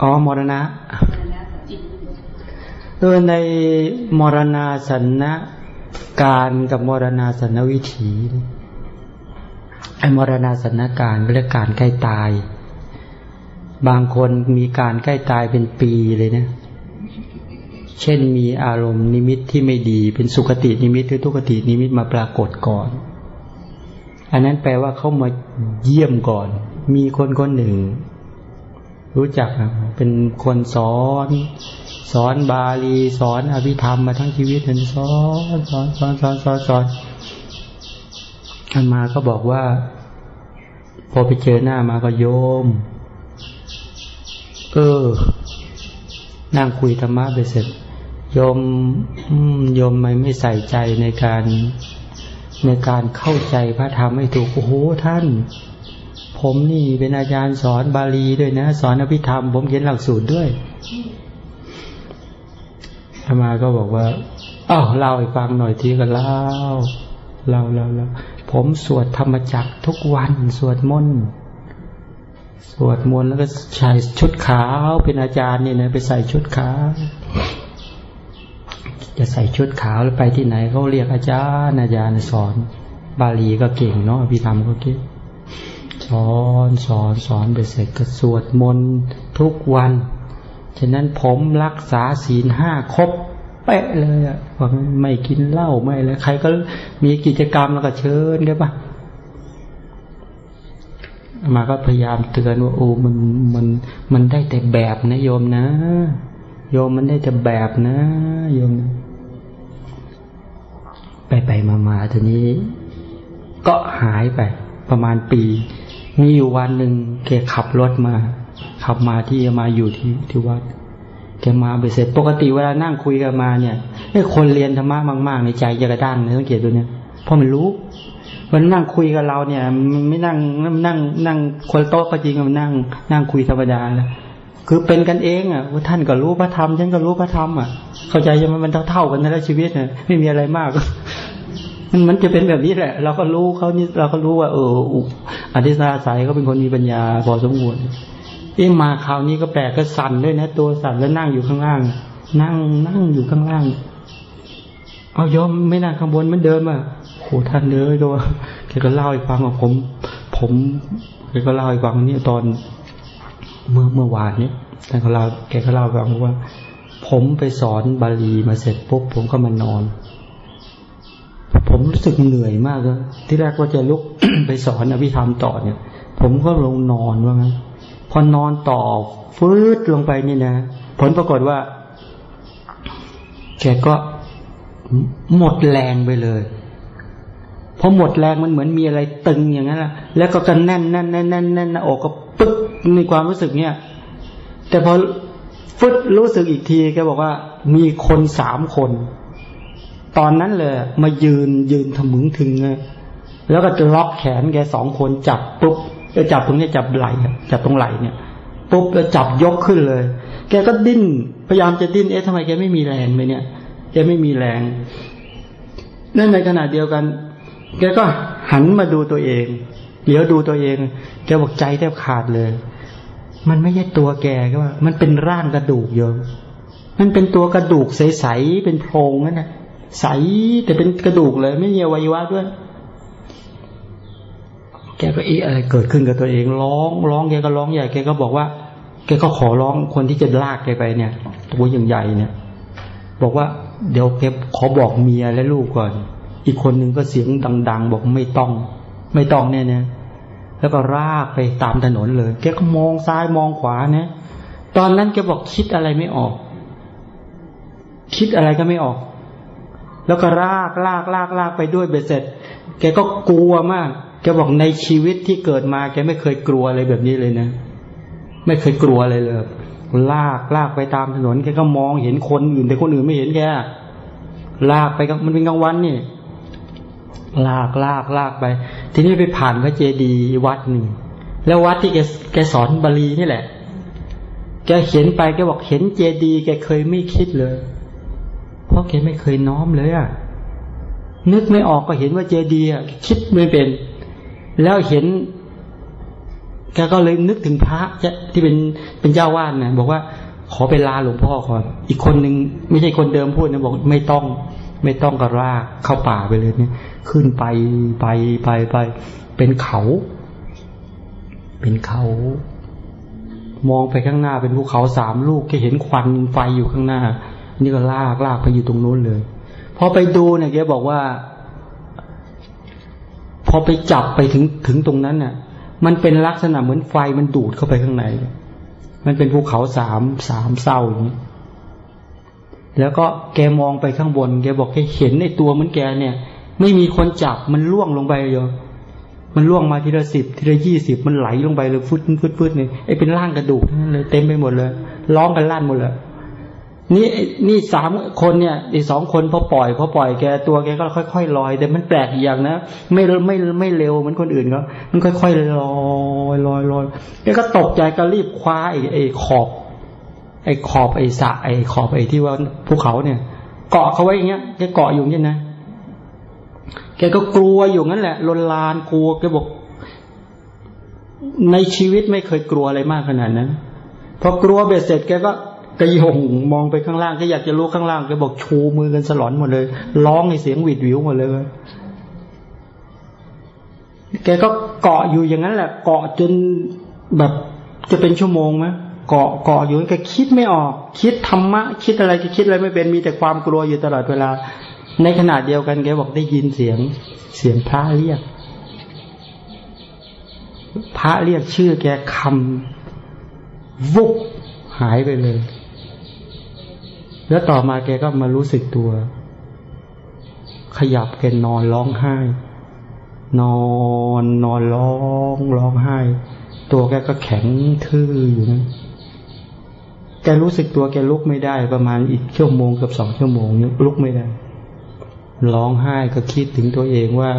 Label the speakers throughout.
Speaker 1: อ๋อมรณะเออในมรณาสันนการกับมรณาสันนวิถีไอ้มรณาสันนการเรียกการใกล้ตาย บางคนมีการใกล้ตายเป็นปีเลยนะ เช่นมีอารมณ์นิมิตที่ไม่ดีเป็นสุคตินิมิตหรือทุคตินิมิตมาปรากฏก่อน อันนั้นแปลว่าเขามาเยี่ยมก่อน มีคนคนหนึ่ง รู้จักเป็นคนสอน สอนบาลี สอนอภิธรรมมาทั้งชีวิตนั่นสอนสอนสอนสอนสอนสอนท่านมาก็บอกว่า พอไปเจอหน้ามาก็โยม เออ นั่งคุยธรรมะไปเสร็จโยมโยมไม่ไม่ใส่ใจในการในการเข้าใจพระธรรมให้ถูกโอ้โหท่าน ผมนี่เป็นอาจารย์สอนบาลีด้วยนะ สอนอภิธรรม ผมเขียนหลักสูตรด้วยอามาก็บอกว่าอ้าวเล่าให้ฟังหน่อยทีก็เล่าเล่าเล่าเล่าผมสวดธรรมจักทุกวัน สวดมนต์สวดมนต์แล้วก็ใส่ชุดขาวเป็นอาจารย์นี่นะไปใส่ชุดขาวจะใส่ชุดขาวแล้วไปที่ไหนเขาเรียกอาจารย์อาจารย์สอน บาลีก็เก่งเนาะพิธรรมก็เก่ง สอนสอนสอนไปเสร็จก็สวดมนต์ทุกวัน ฉะนั้นผมรักษาศีลห้าครบเป๊ะเลยอะบอกไม่กินเหล้าไม่เลยใครก็มีกิจกรรมแล้วก็เชิญได้ปะมาก็พยายามเตือนว่าโอ้มันมันมันได้แต่แบบนะโยมนะโยมมันได้แต่แบบนะโยมนะไปไปมามาทีนี้ ก็หายไปประมาณปี มีอยู่วันหนึ่งแกขับรถมา ขับมาที่มาอยู่ที่ที่วัดแกมาไปเสร็จปกติเวลานั่งคุยกันมาเนี่ยไอ้คนเรียนธรรมะมาก ๆ ในใจจะกระด้างนะสังเกตดูเนี่ยเพราะมันรู้มันนั่งคุยกับเราเนี่ยมไม่นั่งนั่งนั่งคนโต๊ะก็จริงมันนั่ง นั่งคุยธรรมดาแล้วคือเป็นกันเองอะว่าท่านก็รู้พระธรรมฉันก็รู้พระธรรมอะ เข้าใจจะมันเท่าเท่ากันในชีวิตเนี่ยไม่มีอะไรมาก มันจะเป็นแบบนี้แหละ เราก็รู้เขานี่เราก็รู้ว่า เอออธิสานสายเขาเป็นคนมีปัญญาพอสมควรเอ๊มาคราวนี้ก็แปลกก็สั่นด้วยนะ ตัวสั่นแล้วนั่งอยู่ข้างล่าง นั่งนั่งอยู่ข้างล่าง เอายอมไม่นั่งข้างบนมันเดิมอะโหท่านเลยตัวแกก็เล่าให้ฟังว่าผม ผมแกก็เล่าให้ฟังนี่ตอน เมื่อเมื่อวานนี้ท่านก็เล่าแกก็เล่าให้ฟังว่า ผมไปสอนบาลีมาเสร็จปุ๊บผมก็มานอน ผมรู้สึกเหนื่อยมากเลยที่แรกว่าจะลุกไปสอนอภิธรรมต่อเนี่ย ผมก็ลงนอนว่างั้นพอนอนต่อฟืดลงไปนี่นะ ผลปรากฏว่าแกก็หมดแรงไปเลยพอหมดแรงมันเหมือนมีอะไรตึงอย่างนั้นแหละแล้วก็กันแน่นแน่นแน่นแน่นแน่นอกก็ปึ๊กในความรู้สึกเนี่ย แต่พอฟึดรู้สึกอีกทีแกบอกว่ามีคนสามคน ตอนนั้นเลยมายืนยืนทะมึงถึงแล้วก็จะล็อกแขนแกสองคนจับปุ๊บจะจับตรงนี้จับไหล่จับตรงไหล่เนี่ยปุ๊บแล้วจับยกขึ้นเลย แกก็ดิ้นพยายามจะดิ้นเอ๊ะทำไมแกไม่มีแรงเลยเนี่ยแกไม่มีแรงนั่นในขณะเดียวกัน แกก็หันมาดูตัวเองเดี๋ยวดูตัวเองแกบอกใจแทบขาดเลย มันไม่ใช่ตัวแกก็ว่า มันเป็นร่างกระดูกโยมมันเป็นตัวกระดูกใสๆเป็นโพรงนั่นนะ ใสแต่เป็นกระดูกเลย ไม่มีอวัยวะด้วย แกก็เอีอะไรเกิดขึ้นกับตัวเองร้องร้องแกก็ร้องใหญ่แกก็บอกว่าแกก็ขอร้องคนที่จะลากแกไปเนี่ย ตัวใหญ่เนี่ย บอกว่าเดี๋ยวแกขอบอกเมียและลูกก่อน อีกคนหนึ่งก็เสียงดัง ๆ บอกไม่ต้อง ไม่ต้องเนี่ยนะแล้วก็รากไปตามถนนเลย แกก็มองซ้ายมองขวาเนี่ยตอนนั้นแกบอกคิดอะไรไม่ออก คิดอะไรก็ไม่ออก แล้วก็ลากลากลากลากไปด้วยเบ็ดเสร็จ แกก็กลัวมาก แกบอกในชีวิตที่เกิดมา แกไม่เคยกลัวอะไรแบบนี้เลยนะ ไม่เคยกลัวอะไรเลย ลากลากไปตามถนน แกก็มองเห็นคนอื่น แต่คนอื่นไม่เห็นแก ลากไปมันเป็นกลางวันนี่ ลากลากลากไป ทีนี้ไปผ่านพระเจดีย์วัดหนึ่ง แล้ววัดที่แกแกสอนบาลีนี่แหละ แกเห็นไปแกบอกเห็นเจดีย์แกเคยไม่คิดเลย ราะแกไม่เคยน้อมเลยอะนึกไม่ออกก็เห็นว่าเจดีย์คิดไม่เป็น แล้วเห็น แกก็เลยนึกถึงพระที่เป็นเป็นเจ้าวาดนะบอกว่าขอไปลาหลวงพ่อก่อน อีกคนหนึ่งไม่ใช่คนเดิมพูดนะบอกไม่ต้อง ไม่ต้องกระรากเข้าป่าไปเลยเนี่ย ขึ้นไปไปไปไป เป็นเขา เป็นเขา มองไปข้างหน้าเป็นภูเขาสามลูกแค่เห็นควันไฟอยู่ข้างหน้า นี่ก็ลากลากไปอยู่ตรงนู้นเลยพอไปดูเนี่ยแกบอกว่า พอไปจับไปถึงถึงตรงนั้นเนี่ยมันเป็นลักษณะเหมือนไฟมันดูดเข้าไปข้างใน มันเป็นภูเขาสามสามเศร้าอย่างนี้แล้วก็แกมองไปข้างบน แกบอกแกเห็นในตัวเหมือนแกเนี่ย ไม่มีคนจับมันล่วงลงไปโยมันล่วงมาทีละสิบทีละยี่สิบมันไหลลงไปเลยฟุดฟุดฟุดเนี่ยไอ้เป็นร่างกระดูกนั่นเลยเต็มไปหมดเลยร้องกันลั่นหมดเลย นี่นี่สามคนเนี่ยอีสองคนพอปล่อยพอปล่อยแกตัวแกก็ค่อยๆลอย แต่มันแปลกอย่างนะไม่ไม่ไม่เร็วเหมือนคนอื่นเขามันค่อยๆลอยลอยลอยแกก็ตกใจก็รีบคว้าไอ้ไอ้ขอบ ไอ้ขอบไอ้สะไอ้ขอบไอ้ที่ว่าภูเขาเนี่ย เกาะเขาไว้อย่างเงี้ยแกเกาะอยู่เนี่ยนะแกก็กลัวอยู่งั้นแหละลนลานกลัวแกบอก ในชีวิตไม่เคยกลัวอะไรมากขนาดนั้นพอกลัวเบ็ดเสร็จแกก็ กระยงมองไปข้างล่างก็อยากจะรู้ข้างล่างแกบอกชูมือกันสลอนหมดเลย ร้องในเสียงหวิดวิวหมดเลยแกก็เกาะอยู่อย่างนั้นแหละ เกาะจนแบบจะเป็นชั่วโมงไหมเกาะเกาะอยู่แกคิดไม่ออก คิดธรรมะ คิดอะไรก็คิดอะไรไม่เป็นมีแต่ความกลัวอยู่ตลอดเวลา ในขณะเดียวกันแกบอกได้ยินเสียงเสียงพระเรียก พระเรียกชื่อแกคำวุบหายไปเลย แล้วต่อมาแกก็มารู้สึกตัว ขยับแกนอนร้องไห้ นอนนอนร้องร้องไห้ ตัวแกก็แข็งทื่ออยู่นะแกรู้สึกตัวแกลุกไม่ได้ประมาณอีกชั่วโมงกับสองชั่วโมงนี้ลุกไม่ได้ ร้องไห้ก็คิดถึงตัวเองว่า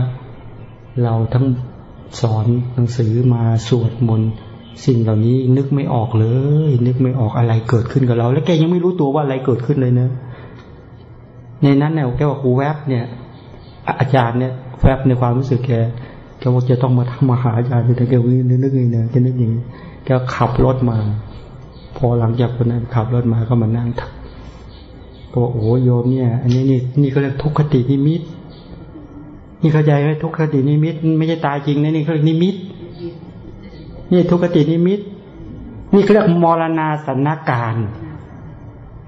Speaker 1: เราทั้งสอนหนังสือมาสวดมนต์ สิ่งเหล่านี้นึกไม่ออกเลย นึกไม่ออกอะไรเกิดขึ้นกับเรา แล้วแกยังไม่รู้ตัวว่าอะไรเกิดขึ้นเลยเนะ ในนั้นเนี่ยแกว่าครูแวบเนี่ย อาจารย์เนี่ยแวบในความรู้สึกแกแกว่าจะต้องมาทำมาหาอาจารย์แต่แกวิ่งนึกอย่างนี้นะแกนึกอย่างนี้แกขับรถมา พอหลังจากคนนั้นขับรถมาก็มานั่งทักก็บอกโอ้โยมเนี่ย อันนี้นี่นี่เขาเรียกทุคตินิมิตนี่เข้าใจไหมทุคตินิมิต ไม่ใช่ตายจริงนะนี่เขาเรียกนิมิต นี่ทุคตินิมิต นี่เรียกมรณาสันนการ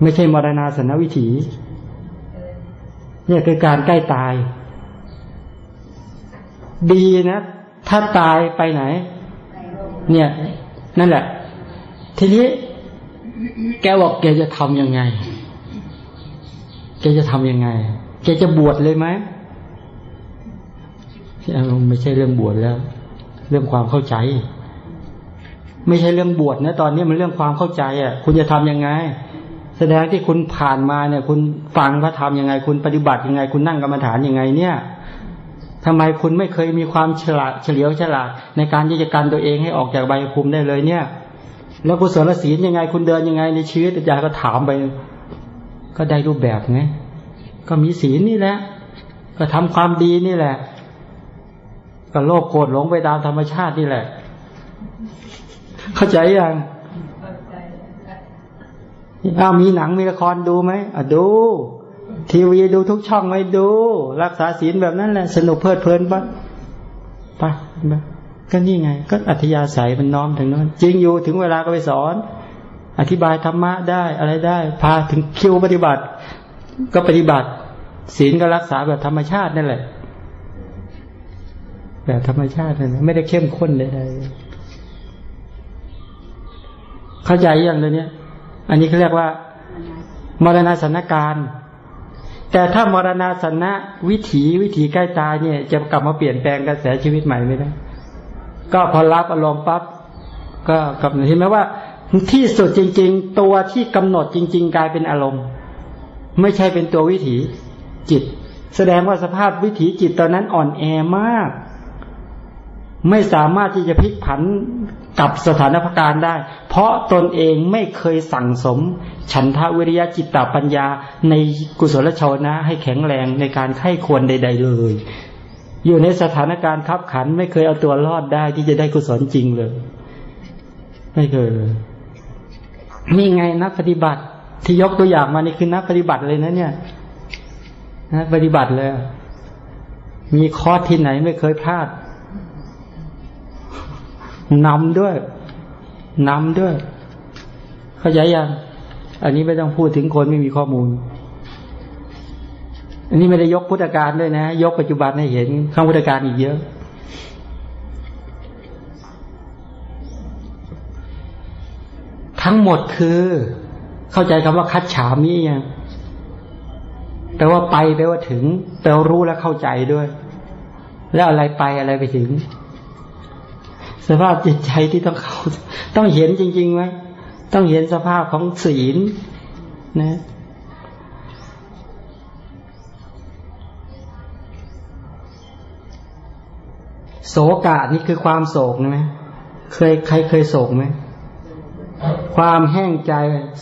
Speaker 1: ไม่ใช่มรณาสันนวิถี เนี่ยคือการใกล้ตาย ดีนะ ถ้าตายไปไหน เนี่ย นั่นแหละ ทีนี้ แกบอกแกจะทำยังไง แกจะทำยังไง แกจะบวชเลยไหมไม่ใช่เรื่องบวชแล้ว เรื่องความเข้าใจ ไม่ใช่เรื่องบวชนะตอนนี้มันเรื่องความเข้าใจอะ คุณจะทํำยังไง แสดงที่คุณผ่านมาเนี่ย คุณฟังพระธรรมยังไง คุณปฏิบัติยังไง คุณนั่งกรรมฐานยังไง เนี่ยทำไมคุณไม่เคยมีความฉลาดเฉลียวฉลาด ในการที่จะกันตัวเองให้ออกจากใบภูมิได้เลยเนี่ย แล้วกุศลศีลยังไง คุณเดินยังไงในชีวิตอาจารย์ก็ถามไป ก็ได้รูปแบบไงก็มีศีลนี่แหละ ก็ทำความดีนี่แหละ ก็โลภโกรธหลงไปตามธรรมชาตินี่แหละ เข้าใจยังอ้ามีหนังมีละครดูไหมอะดู ทีวีดูทุกช่องไหมดู รักษาศีลแบบนั้นแหละ สนุกเพลิดเพลินปะปะก็นี่ไง ก็อัธยาศัยมันน้อมถึงนั้นจริงอยู่ถึงเวลาก็ไปสอน อธิบายธรรมะได้อะไรได้ พาถึงคิวปฏิบัติ ก็ปฏิบัติ ศีลก็รักษาแบบธรรมชาตินั่นแหละ แบบธรรมชาตินั่นไม่ได้เข้มข้นใดๆ เข้าใจอย่างเดียวนี้อันนี้เขาเรียกว่า มรณาสนการแต่ถ้ามรณาสนะวิถีวิถีใกล้ตายเนี่ย จะกลับมาเปลี่ยนแปลงกระแสชีวิตใหม่ไม่ได้ ก็พอรับอารมณ์ปั๊บก็กลับเห็นไหมว่า ที่สุดจริง ๆ ตัวที่กำหนดจริง ๆ กลายเป็นอารมณ์ ไม่ใช่เป็นตัววิถีจิต แสดงว่าสภาพวิถีจิตตอนนั้นอ่อนแอมาก ไม่สามารถที่จะพลิกผันกับสถานการได้ เพราะตนเองไม่เคยสั่งสม ฉันทะวิริยะจิตตปัญญาในกุศลชาวนะ ให้แข็งแรงในการไข้ควรใด ๆ เลย อยู่ในสถานการณ์ขับขัน ไม่เคยเอาตัวรอดได้ที่จะได้กุศลจริงเลย ไม่เคยเลยนี่ไงนักปฏิบัติที่ยกตัวอย่างมานี่คือนักปฏิบัติเลยนะเนี่ยนักปฏิบัติเลย มีคอร์สที่ไหนไม่เคยพลาด นำด้วยนำด้วย เข้าใจยัง อันนี้ไม่ต้องพูดถึงคนไม่มีข้อมูล อันนี้ไม่ได้ยกพุทธการด้วยนะ ยกปัจจุบันให้เห็นข้างพุทธการอีกเยอะ ทั้งหมดคือ เข้าใจคำว่าคัดฉามียังแปลว่าไปแปลว่าถึงแปลว่ารู้และเข้าใจด้วย แล้วอะไรไปอะไรไปถึง สภาพจิตใจที่ต้องเข้าต้องเห็นจริงๆไหมต้องเห็นสภาพของศีลนะโศกะนี่คือความโศกไหมเคยใครเคยโศกไหมความแห้งใจ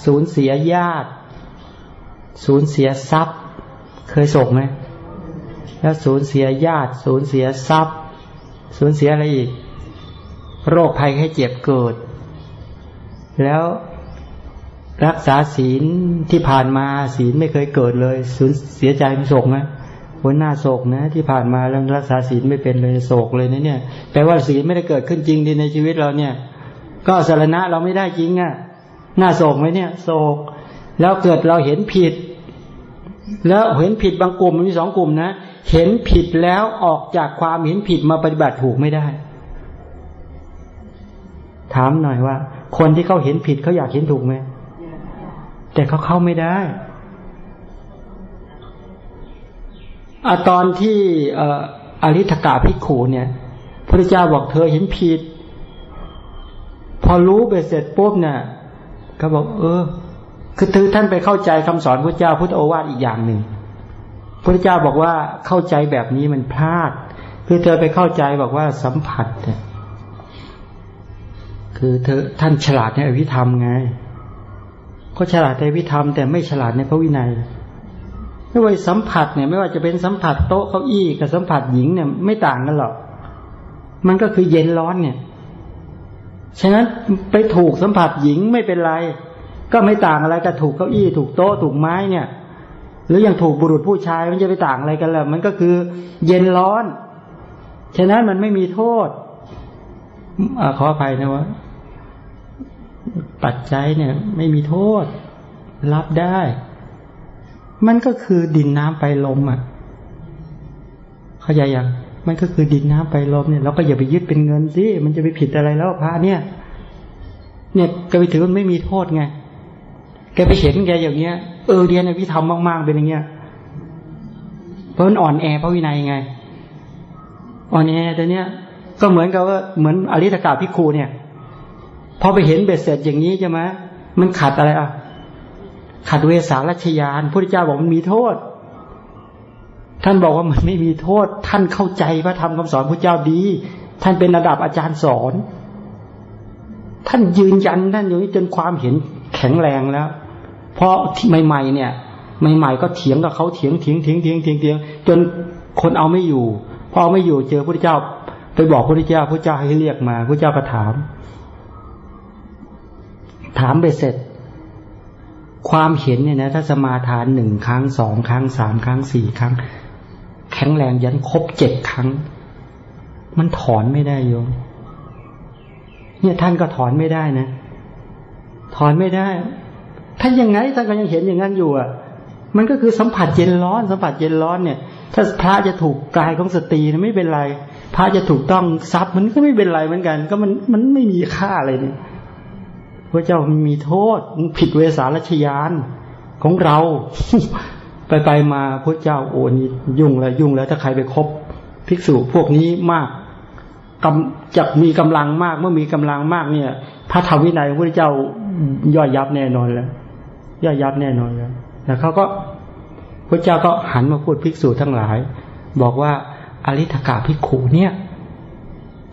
Speaker 1: สูญเสียญาติ สูญเสียทรัพย์ เคยโศกไหมแล้วสูญเสียญาติ สูญเสียทรัพย์ สูญเสียอะไรอีก โรคภัยให้เจ็บเกิด แล้วรักษาศีลที่ผ่านมาศีลไม่เคยเกิดเลยสูญเสียใจไม่โศกไหมคนหน้าโศกนะ ที่ผ่านมาแล้วรักษาศีลไม่เป็นเลยโศกเลยนะเนี่ยแปลว่าศีลไม่ได้เกิดขึ้นจริงในชีวิตเราเนี่ย ก็สารณะเราไม่ได้จริงอะ่ะหน้าโศกไหมเนี่ย โศก แล้วเกิดเราเห็นผิด แล้วเห็นผิดบางกลุ่มมีสองกลุ่มนะเห็นผิดแล้วออกจากความเห็นผิดมาปฏิบัติถูกไม่ได้ ถามหน่อยว่า คนที่เขาเห็นผิดเขาอยากเห็นถูกไหมแต่เขาเข้าไม่ได้อะตอนที่อริธกาพิขูเนี่ย พระเจ้าบอกเธอเห็นผิด พอรู้ไปเสร็จปุ๊บเนี่ยก็บอก เออ คือถือท่านไปเข้าใจคำสอนพระเจ้าพุทธโอวาทอีกอย่างหนึ่งพระเจ้าบอกว่าเข้าใจแบบนี้มันพลาด คือเธอไปเข้าใจบอกว่าสัมผัสเนี่ย คือเธอท่านฉลาดในอวิธรรมไง ก็ฉลาดในวิธรรมแต่ไม่ฉลาดในพระวินัยไม่ว่าสัมผัสเนี่ย ไม่ว่าจะเป็นสัมผัสโต๊ะเก้าอี้กับสัมผัสหญิงเนี่ยไม่ต่างกันหรอก มันก็คือเย็นร้อนเนี่ย ฉะนั้นไปถูกสัมผัสหญิงไม่เป็นไร ก็ไม่ต่างอะไรกับถูกเก้าอี้ถูกโต๊ะถูกไม้เนี่ย หรืออย่างถูกบุรุษผู้ชายมันจะไปต่างอะไรกันล่ะมันก็คือเย็นร้อน ฉะนั้นมันไม่มีโทษอขออภัยนะว่า ปัจจัยเนี่ย ไม่มีโทษ รับได้ มันก็คือดินน้ำไปลมอะ เข้าใจยังมันก็คือดินน้ำไปลมเนี่ยเราก็อย่าไปยึดเป็นเงินสิมันจะไปผิดอะไรแล้วพระเนี่ย เนี่ยก็ไปถือมันไม่มีโทษไงแกไปเห็นแกอย่างเงี้ยเออเรียนในพิธรรมมากๆเป็นอย่างเงี้ยเพราะมันอ่อนแอพระวินัยไงอ่อนแอแต่เนี้ยก็เหมือนกับว่าเหมือนอริธกาพิคูเนี่ย พอไปเห็นเบ็ดเสร็จอย่างนี้ใช่ไหมมันขัดอะไรอะ ขัดเวสารัชยานพระเจ้าบอกมันมีโทษ ท่านบอกว่ามันไม่มีโทษ ท่านเข้าใจพระธรรมคำสอนพระเจ้าดี ท่านเป็นระดับอาจารย์สอน ท่านยืนยันท่านอยู่นี้จนความเห็นแข็งแรงแล้ว เพราะใหม่ ๆ เนี่ยใหม่ๆก็เถียงกับเขาเถียงเถียงเถียงเถียงเถียงเถียงจนคนเอาไม่อยู่พอไม่อยู่เจอพระเจ้า ไปบอกพระเจ้าพระเจ้าให้เรียกมาพระเจ้าก็ถาม ถามไปเสร็จ ความเห็นเนี่ยนะถ้าสมาทานหนึ่งครั้งสองครั้งสามครั้งสี่ครั้ง แข็งแรงยันครบเจ็ดครั้ง มันถอนไม่ได้โยมเนี่ยท่านก็ถอนไม่ได้นะ ถอนไม่ได้ท่านยังไงท่านก็ยังเห็นอย่างนั้นอยู่อะ มันก็คือสัมผัสเย็นร้อน สัมผัสเย็นร้อนเนี่ย ถ้าพระจะถูกกายของสตรีนะไม่เป็นไร พระจะถูกต้องทรัพย์มันก็ไม่เป็นไรเหมือนกัน ก็มันมันไม่มีค่าอะไรเนี่ย ระเจ้ามีโทษผิดเวสารัชยานของเรา ไปไปมาพระเจ้าโอ้นี่ยุ่งแล้วยุ่งแล้วถ้าใครไปคบภิกษุพวกนี้มากกำจะมีกำลังมากเมื่อมีกำลังมากเนี่ย พระธรรมวินัยพระเจ้าย่อยยับแน่นอนแล้วย่อยยับแน่นอนแล้วแล้วเขาก็พระเจ้าก็หันมาพูดภิกษุทั้งหลาย บอกว่าอริธกาภิกขุเนี่ย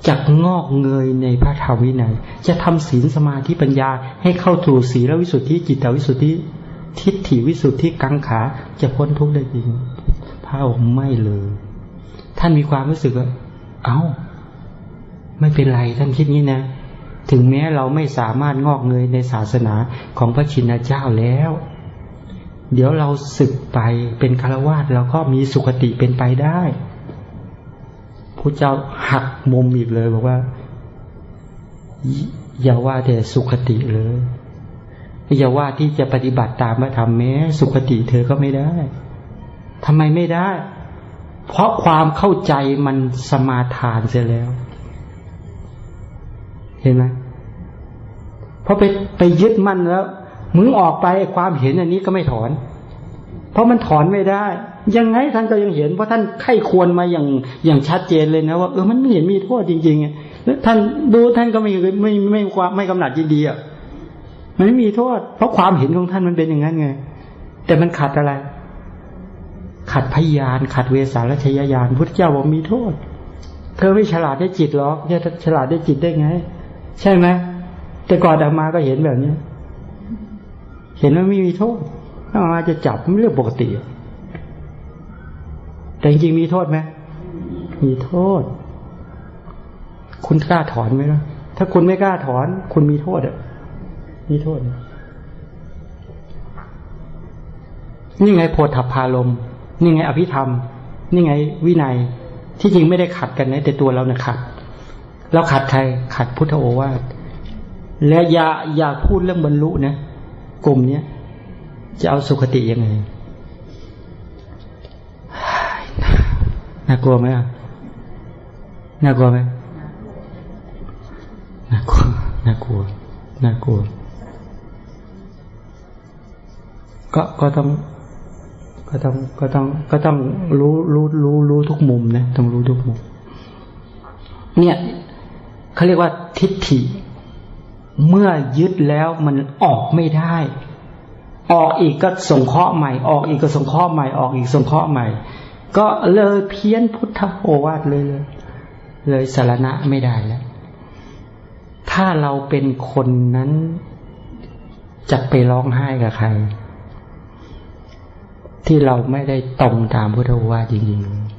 Speaker 1: จะงอกเงยในพระธรรมวินัย จะทำศีลสมาธิปัญญาให้เข้าถูศีลวิสุทธิจิตวิสุทธิ ทิฏฐิวิสุทธิกังขาจะพ้นทุกข์ได้จริงพระองค์ไม่เลย ท่านมีความรู้สึกว่าเอา้า ไม่เป็นไรท่านคิดงี้นะ ถึงแม้เราไม่สามารถงอกเงยในศาสนาของพระชินเจ้าแล้ว เดี๋ยวเราศึกไปเป็นคารวาสเราก็มีสุขติเป็นไปได้ พระเจ้าหักมุมอีกเลยบอกว่า อย่าว่าแต่สุขติเลยอย่าว่าที่จะปฏิบัติตามพระธรรมแม้ สุขติเธอก็ไม่ได้ทำไมไม่ได้ เพราะความเข้าใจมันสมาทานเสียแล้ว เห็นไหมเพราะไปไปยึดมั่นแล้วมึงออกไปความเห็นอันนี้ก็ไม่ถอน เพราะมันถอนไม่ได้ ยังไงท่านก็ยังเห็นเพราะท่านไข้ควรมาอย่างอย่างชัดเจนเลยนะว่าเออมันไม่เห็นมีโทษจริงๆแล้วท่านดูท่านก็ไม่ไม่ไม่ความไม่กำหนัดยินดีอะมันไม่มีโทษ เพราะความเห็นของท่านมันเป็นอย่างนั้นไง แต่มันขัดอะไร ขัดพยานขัดเวสาลชยยานพุทธเจ้าบอกมีโทษ เธอไม่ฉลาดได้จิตหรอกจะฉลาดได้จิตได้ไง ใช่ไหมแต่ก่อนอามาก็เห็นแบบนี้เห็นว่าไม่มีโทษถ้ามาจะจับมันเรื่องปกติ แต่จริงมีโทษไหมมีโทษ คุณกล้าถอนไหมล่ะถ้าคุณไม่กล้าถอน คุณมีโทษอะมีโทษ นี่ไงโพธพารมนี่ไงอภิธรรม นี่ไงวินัย ที่จริงไม่ได้ขัดกันนะแต่ตัวเราเนี่ยขัดเราขัดใครขัดพุทธโอวาทและอย่าอย่าพูดเรื่องบรรลุนะกลุ่มเนี้ยจะเอาสุขติยังไง น่ากลัวไหมอะน่ากลัวไหมน่ากลัวน่ากลัวน่ากลัว ก็ก็ต้อง ก็ต้องก็ต้อง ก็ต้องรู้รู้รู้รู้ทุกมุมนะต้องรู้ทุกมุม เนี่ยเขาเรียกว่าทิฏฐิ เมื่อยึดแล้วมันออกไม่ได้ ออกอีกก็ส่งเคราะห์ใหม่ ออกอีกก็ส่งเคราะห์ใหม่ออกอีกส่งเคราะห์ใหม่ ก็เลยเพี้ยนพุทธโอวาทเลยเลย เลยสารณะไม่ได้แล้ว ถ้าเราเป็นคนนั้นจะไปร้องไห้กับใคร ที่เราไม่ได้ตรงตามพุทธโอวาทจริงๆ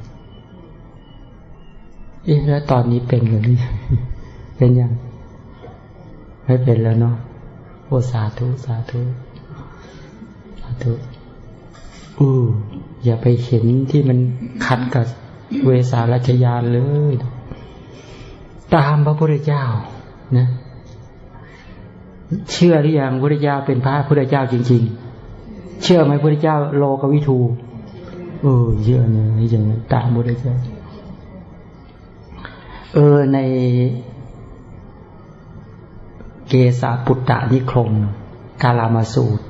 Speaker 1: เอ๊ะแล้วตอนนี้เป็นหรือไม่เป็นยัง ไม่เป็นแล้วเนาะโอสาธุ สาธุ สาธุ อือ อย่าไปเห็นที่มันขัดกับเวสารัชยานเลย ตามพระพุทธเจ้านะเชื่อหรือยังพุทธเจ้าเป็นพระพุทธเจ้าจริง ๆ เชื่อไหมพระเจ้าโลกวิทูเออเยอะเลยอย่างตามพระเจ้าเออในเกสาปุตตะนิครมกาลามาสูตร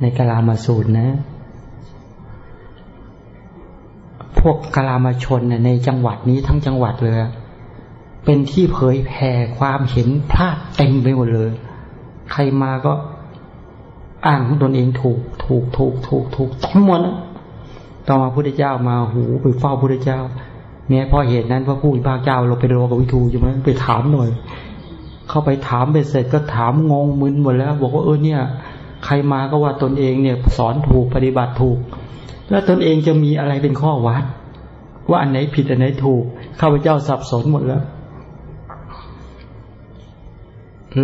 Speaker 1: ในกาลามาสูตรนะ วกกลามาชนในจังหวัดนี้ทั้งจังหวัดเลย เป็นที่เผยแผ่ความเห็นพลาดเต็มไปหมดเลย ใครมาก็อ้างของตนเองถูก ถูก ถูก ถูก ถูกทั้งหมดต่อมาพุทธเจ้ามาหูไปเฝ้าพุทธเจ้า เนี่ยพอเหตุนั้นพระผู้เป็นพระเจ้าเราไปโลกับวิทูใช่ไหมไปถามหน่อย เข้าไปถามไปเสร็จก็ถามงงมึนหมดแล้ว บอกว่าเออเนี่ย ใครมาก็ว่าตนเองเนี่ยสอนถูกปฏิบัติถูก แล้วตนเองจะมีอะไรเป็นข้อวัด ว่าอันไหนผิดอันไหนถูกข้าพเจ้าสับสนหมดแล้ว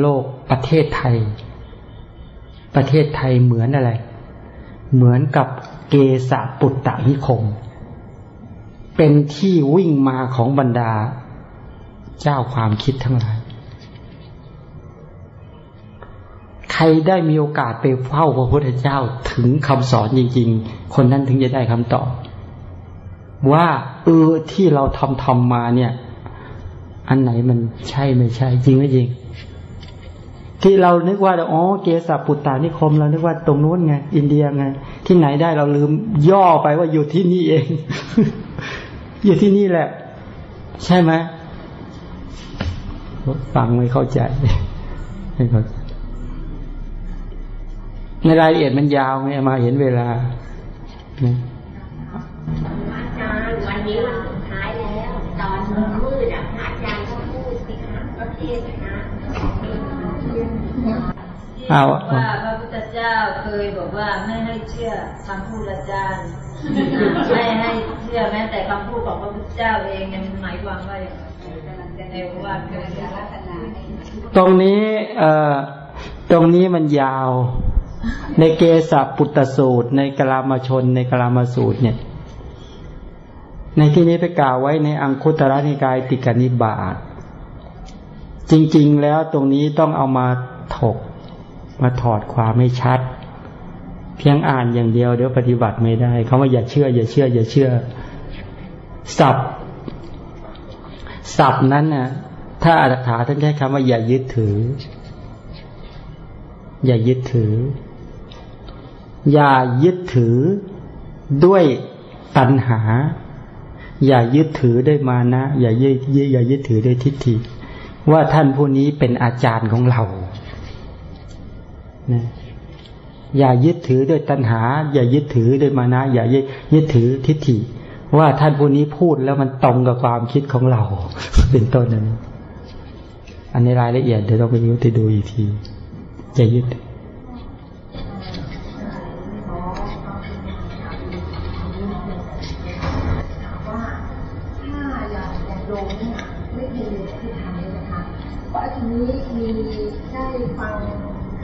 Speaker 1: โลกประเทศไทย ประเทศไทยเหมือนอะไร เหมือนกับเกษาปุตตะนิคม เป็นที่วิ่งมาของบรรดา เจ้าความคิดทั้งหลาย รได้มีโอกาสไปเฝ้าพระพุทธเจ้าถึงคำสอนจริง ๆ คนนั้นถึงจะได้คำตอบ ว่าเออที่เราทำทำมาเนี่ย อันไหนมันใช่ไม่ใช่ จริงไม่จริง ที่เรานึกว่าอ๋อเกสาปุตตานิคมเรานึกว่าตรงนู้นไงอินเดียไง ที่ไหนได้เราลืมย่อไปว่าอยู่ที่นี่เอง อยู่ที่นี่แหละ ใช่ไหมฟังไม่เข้าใจไม่เข้าใจ ในรายละเอียดมันยาวไงมาเห็นเวลา
Speaker 2: อาจารย์วันนี้วันสุดท้ายแล้ว ตอนมืดอะอาจารย์ก็พูดสิคะก็เทศนะ
Speaker 3: เอาว่าพระพุทธเจ้าเคยบอกว่าไม่ให้เชื่อคำพูดอาจารย์ไม่ให้เชื่อแม้แต่คำพูดของพระพุทธเจ้าเองมันหมายความว่าอย่างไรในวัดเกิดลักษณะ
Speaker 1: ตรงนี้เอ่อตรงนี้มันยาว ในเกสปุตตสูตร ในกลามชน ในกลามสูตรเนี่ย ในที่นี้ไปกล่าวไว้ในอังคุตระนิกายติกานิบาตจริง ๆ แล้วตรงนี้ต้องเอามาถก มาถอดความไม่ชัด เพียงอ่านอย่างเดียวเดี๋ยวปฏิบัติไม่ได้เขาว่าอย่าเชื่อ อย่าเชื่อ อย่าเชื่อสับสับนั้นน่ะถ้าอัตถาท่านใช้คำว่าอย่ายึดถือ อย่ายึดถือ อย่ายึดถือด้วยตัณหา อย่ายึดถือด้วยมานะ อย่ายึดอย่ายึดถือด้วยทิฏฐิ ว่าท่านผู้นี้เป็นอาจารย์ของเรานะอย่ายึดถือด้วยตัณหา อย่ายึดถือด้วยมานะ อย่ายึดถือทิฏฐิ ว่าท่านผู้นี้พูดแล้วมันตรงกับความคิดของเรา เป็นต้นนั้นอันนี้รายละเอียดเดี๋ยวต้องไปดูไปดูอีกที จะยึด
Speaker 4: พราะว่าทีนี้มีได้ฟัง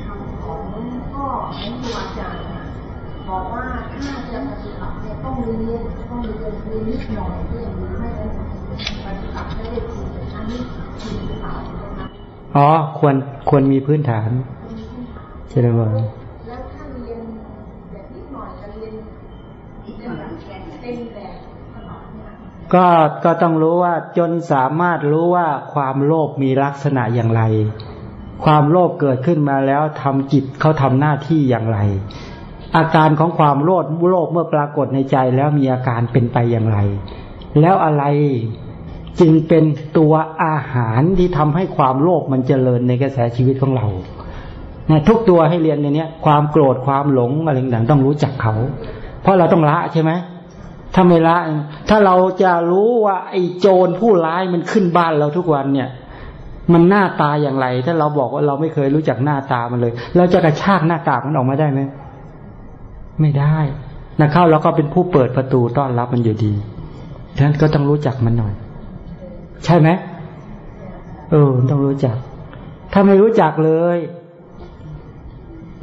Speaker 4: คำของพ่อของครูอาจารย์บอกว่าถ้าจะปฏิบัติเนี่ยต้องเรียนต้องเรียนเรียนนิดหน่อยก็อย่างนี้ไม่ได้ปฏิบัติได้จริงอันนี้จริงหรือเปล่านะคะ
Speaker 1: อ๋อควรควรมีพื้นฐานใช่ไหมว่า
Speaker 4: แล้วถ้าเรียนแบบนิดหน่อยจะเรียนเป็นแบบเป็นแบบขนาดเนี่ย
Speaker 1: ก็ก็ต้องรู้ว่าจนสามารถรู้ว่าความโลภมีลักษณะอย่างไร ความโลภเกิดขึ้นมาแล้วทำจิตเขาทำหน้าที่อย่างไร อาการของความโลภโลภเมื่อปรากฏในใจแล้วมีอาการเป็นไปอย่างไร แล้วอะไรจึงเป็นตัวอาหารที่ทำให้ความโลภมันเจริญในกระแสชีวิตของเรานะทุกตัวให้เรียนในนี้ความโกรธความหลงอะไรต่างต้องรู้จักเขา เพราะเราต้องละใช่ไหม ถ้าไม่ละ ถ้าเราจะรู้ว่าไอ้โจรผู้ร้ายมันขึ้นบ้านเราทุกวันเนี่ย มันหน้าตาอย่างไร ถ้าเราบอกว่าเราไม่เคยรู้จักหน้าตามันเลย เราจะกระชากหน้ากากมันออกมาได้ไหม ไม่ได้นะเข้าเราก็เป็นผู้เปิดประตูต้อนรับมันอยู่ดีฉะนั้นก็ต้องรู้จักมันหน่อย ใช่ไหมเออ ต้องรู้จัก ถ้าไม่รู้จักเลย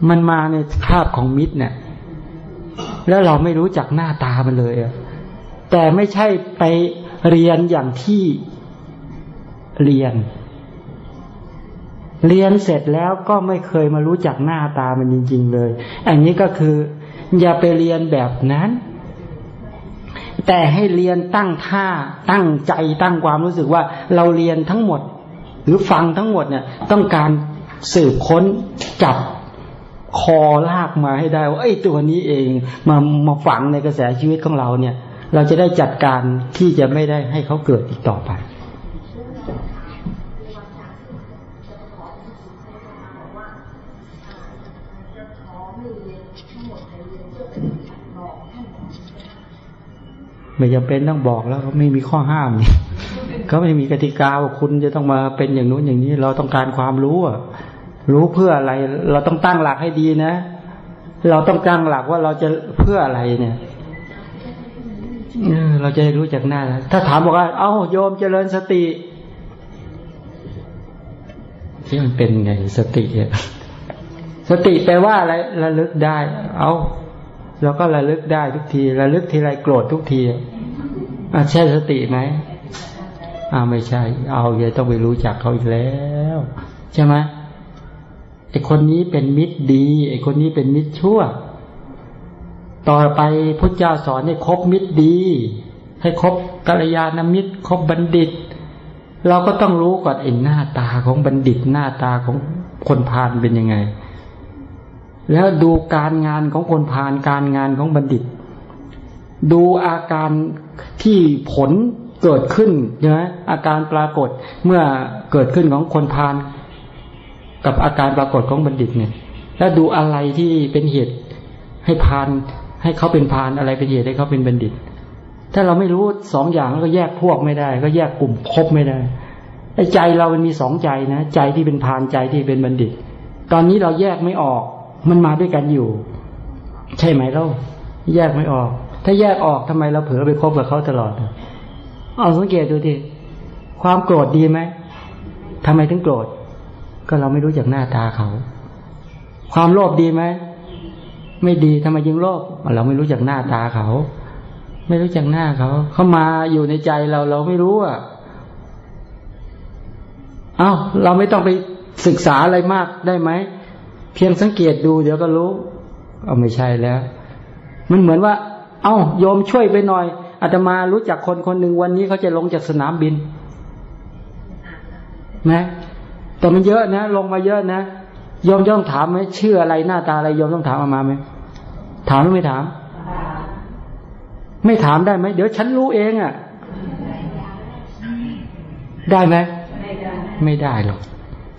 Speaker 1: มันมาในภาพของมิตรเนี่ย แล้วเราไม่รู้จักหน้าตามันเลยอะแต่ไม่ใช่ไปเรียนอย่างที่เรียน เรียนเสร็จแล้วก็ไม่เคยมารู้จักหน้าตามันจริง ๆ เลย อันนี้ก็คือ อย่าไปเรียนแบบนั้น แต่ให้เรียนตั้งท่าตั้งใจตั้งความรู้สึกว่า เราเรียนทั้งหมด หรือฟังทั้งหมดเนี่ย ต้องการสืบค้นจับ คอลากมาให้ได้ว่าไอ้ตัวนี้เองมามาฝังในกระแสชีวิตของเราเนี่ย เราจะได้จัดการที่จะไม่ได้ให้เขาเกิดอีกต่อไปไม่จำเป็นต้องบอกแล้วเขาไม่มีข้อห้ามนี่เขาไม่มีกติกาว่าคุณจะต้องมาเป็นอย่างนู้นอย่างนี้ เราต้องการความรู้อะ รู้เพื่ออะไร เราต้องตั้งหลักให้ดีนะ เราต้องตั้งหลักว่าเราจะเพื่ออะไรเนี่ยเราจะได้รู้จักหน้าถ้าถามบอกว่า เอ้าโยมเจริญสติที่มันเป็นไงสติสติแปลว่าอะไรระลึกได้ เอาเราก็ระลึกได้ทุกที ระลึกทีไรโกรธทุกทีอะใช่สติไหมอ้าไม่ใช่ เอาอย่าต้องไปรู้จักเขาอีกแล้ว ใช่ไหม ไอคนนี้เป็นมิตรดี ไอคนนี้เป็นมิตรชั่ว ต่อไปพุทธเจ้าสอนให้คบมิตรดี ให้คบกัลยาณมิตร คบบัณฑิต เราก็ต้องรู้ก่อนไอหน้าตาของบัณฑิต หน้าตาของคนพาลเป็นยังไง แล้วดูการงานของคนพาลการงานของบัณฑิต ดูอาการที่ผลเกิดขึ้นใช่ไหมอาการปรากฏเมื่อเกิดขึ้นของคนพาล กับอาการปรากฏของบัณฑิตเนี่ย แล้วดูอะไรที่เป็นเหตุให้พาน ให้เขาเป็นพานอะไรเป็นเหตุให้เขาเป็นบัณฑิต ถ้าเราไม่รู้สองอย่างก็แยกพวกไม่ได้ ก็แยกกลุ่มคบไม่ได้ไอ้ใจเรามันมีสองใจนะ ใจที่เป็นพานใจที่เป็นบัณฑิต ตอนนี้เราแยกไม่ออก มันมาด้วยกันอยู่ ใช่ไหมเราแยกไม่ออก ถ้าแยกออกทำไมเราเผลอไปคบกับเขาตลอดเอาสังเกตดูทีความโกรธดีไหมทำไมถึงโกรธ ก็เราไม่รู้จักหน้าตาเขา ความโลภดีไหมไม่ดีทำไมยังโลภเราไม่รู้จักหน้าตาเขา ไม่รู้จักหน้าเขา เขามาอยู่ในใจเราเราไม่รู้อะเอ้าเราไม่ต้องไปศึกษาอะไรมากได้ไหมเพียงสังเกตดูเดี๋ยวก็รู้เอาไม่ใช่แล้ว มันเหมือนว่า เอ้าโยมช่วยไปหน่อยอาตมารู้จักคนคนหนึ่งวันนี้เขาจะลงจากสนามบิน นะ แต่มันเยอะนะ ลงมาเยอะนะโยมต้องถามไหมชื่ออะไรหน้าตาอะไรโยมต้องถามอามาไหมถามหรือไม่ถาม ไม่ถามได้ไหมเดี๋ยวฉันรู้เองอะ่ะ ได้ไหมไม่ได้หรอก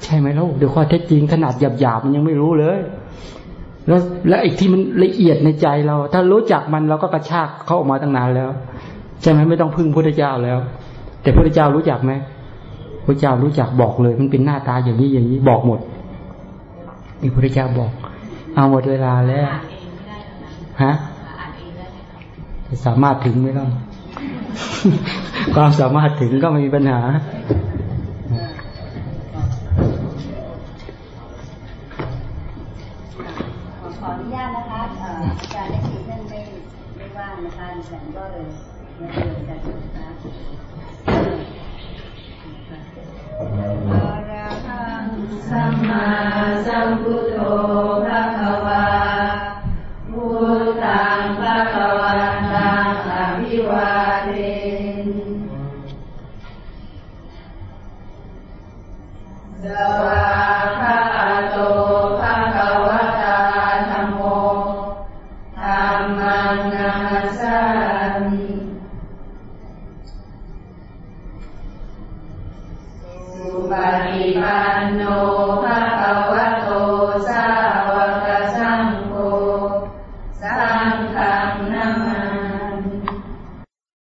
Speaker 1: ใช่ไหมลูกเดี๋ยวข้อเท็จจริงขนาดหยาบๆมันยังไม่รู้เลยแล้วแล้วไอ้ที่มันละเอียดในใจเรา ถ้ารู้จักมันเราก็กระชากเขาออกมาตั้งนานแล้ว ใช่ไหมไม่ต้องพึ่งพระเจ้าแล้ว แต่พระเจ้ารู้จักไหม พระเจ้ารู้จักบอกเลย มันเป็นหน้าตาอย่างนี้อย่างนี้บอกหมดนี่พระเจ้าบอก เอาหมดเวลาแล้วฮะสามารถถึงไหมล่ะความสามารถถึงก็ไม่มีปัญหา
Speaker 2: ขอ